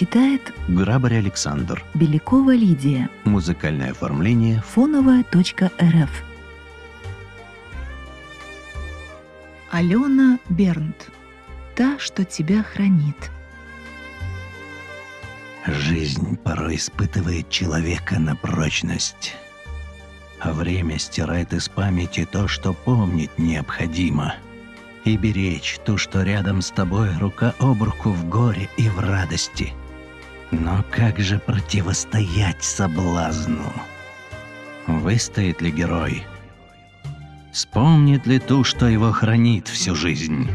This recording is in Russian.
Читает Грабарь Александр. Белякова Лидия. Музыкальное оформление. Фоновая.рф Алена Бернт. Та, что тебя хранит. Жизнь порой испытывает человека на прочность. А время стирает из памяти то, что помнить необходимо. И беречь ту, что рядом с тобой рука об руку в горе и в радости. Но как же противостоять соблазну? Выстоит ли герой? Вспомнит ли ту, что его хранит всю жизнь?